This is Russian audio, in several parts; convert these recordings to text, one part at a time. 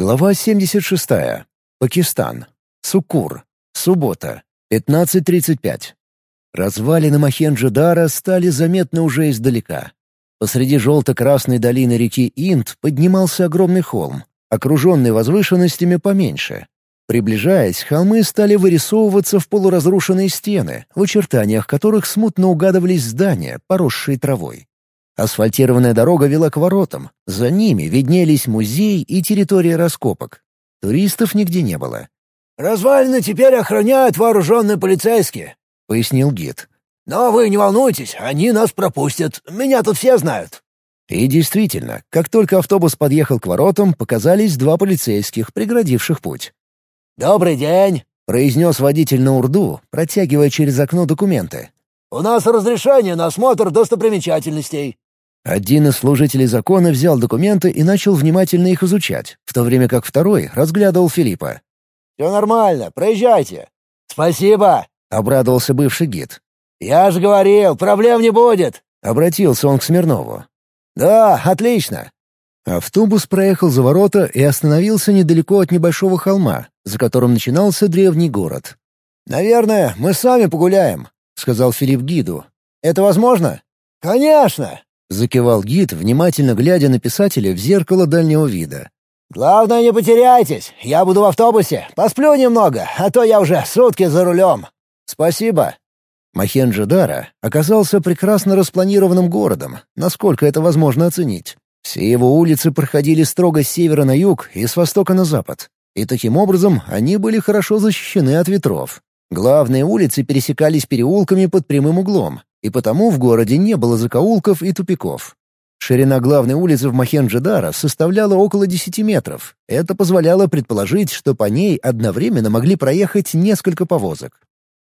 Глава 76. Пакистан. Сукур. Суббота. 15.35. Развалины Махенджо-Дара стали заметны уже издалека. Посреди желто-красной долины реки Инд поднимался огромный холм, окруженный возвышенностями поменьше. Приближаясь, холмы стали вырисовываться в полуразрушенные стены, в очертаниях которых смутно угадывались здания, поросшие травой. Асфальтированная дорога вела к воротам. За ними виднелись музей и территория раскопок. Туристов нигде не было. «Развалины теперь охраняют вооруженные полицейские», — пояснил гид. «Но вы не волнуйтесь, они нас пропустят. Меня тут все знают». И действительно, как только автобус подъехал к воротам, показались два полицейских, преградивших путь. «Добрый день», — произнес водитель на урду, протягивая через окно документы. «У нас разрешение на осмотр достопримечательностей». Один из служителей закона взял документы и начал внимательно их изучать, в то время как второй разглядывал Филиппа. «Все нормально, проезжайте». «Спасибо», — обрадовался бывший гид. «Я же говорил, проблем не будет», — обратился он к Смирнову. «Да, отлично». Автобус проехал за ворота и остановился недалеко от небольшого холма, за которым начинался древний город. «Наверное, мы сами погуляем», — сказал Филипп гиду. «Это возможно?» «Конечно!» — закивал гид, внимательно глядя на писателя в зеркало дальнего вида. «Главное, не потеряйтесь. Я буду в автобусе. Посплю немного, а то я уже сутки за рулем». «Спасибо». Махенджо-Дара оказался прекрасно распланированным городом, насколько это возможно оценить. Все его улицы проходили строго с севера на юг и с востока на запад. И таким образом они были хорошо защищены от ветров. Главные улицы пересекались переулками под прямым углом, и потому в городе не было закоулков и тупиков. Ширина главной улицы в Махенджо-Дара составляла около 10 метров. Это позволяло предположить, что по ней одновременно могли проехать несколько повозок.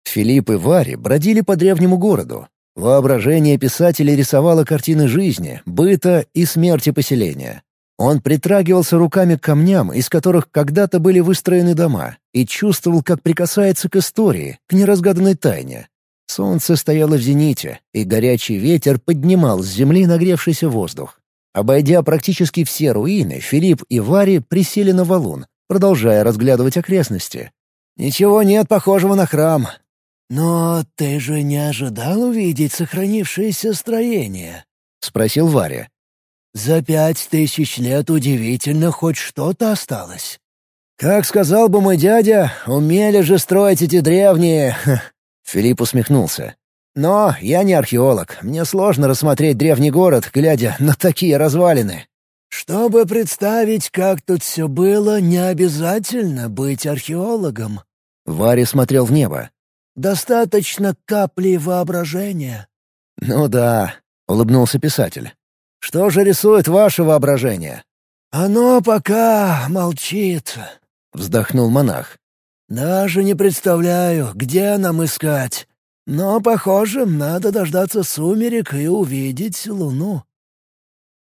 Филипп и Вари бродили по древнему городу. Воображение писателя рисовало картины жизни, быта и смерти поселения. Он притрагивался руками к камням, из которых когда-то были выстроены дома, и чувствовал, как прикасается к истории, к неразгаданной тайне. Солнце стояло в зените, и горячий ветер поднимал с земли нагревшийся воздух. Обойдя практически все руины, Филипп и Вари присели на валун, продолжая разглядывать окрестности. «Ничего нет похожего на храм». «Но ты же не ожидал увидеть сохранившееся строение?» — спросил Варя. «За пять тысяч лет удивительно хоть что-то осталось». «Как сказал бы мой дядя, умели же строить эти древние Филипп усмехнулся. «Но я не археолог. Мне сложно рассмотреть древний город, глядя на такие развалины». «Чтобы представить, как тут все было, не обязательно быть археологом». Варя смотрел в небо. «Достаточно капли воображения». «Ну да», — улыбнулся писатель. «Что же рисует ваше воображение?» «Оно пока молчит», — вздохнул монах. Даже не представляю, где нам искать. Но, похоже, надо дождаться сумерек и увидеть луну».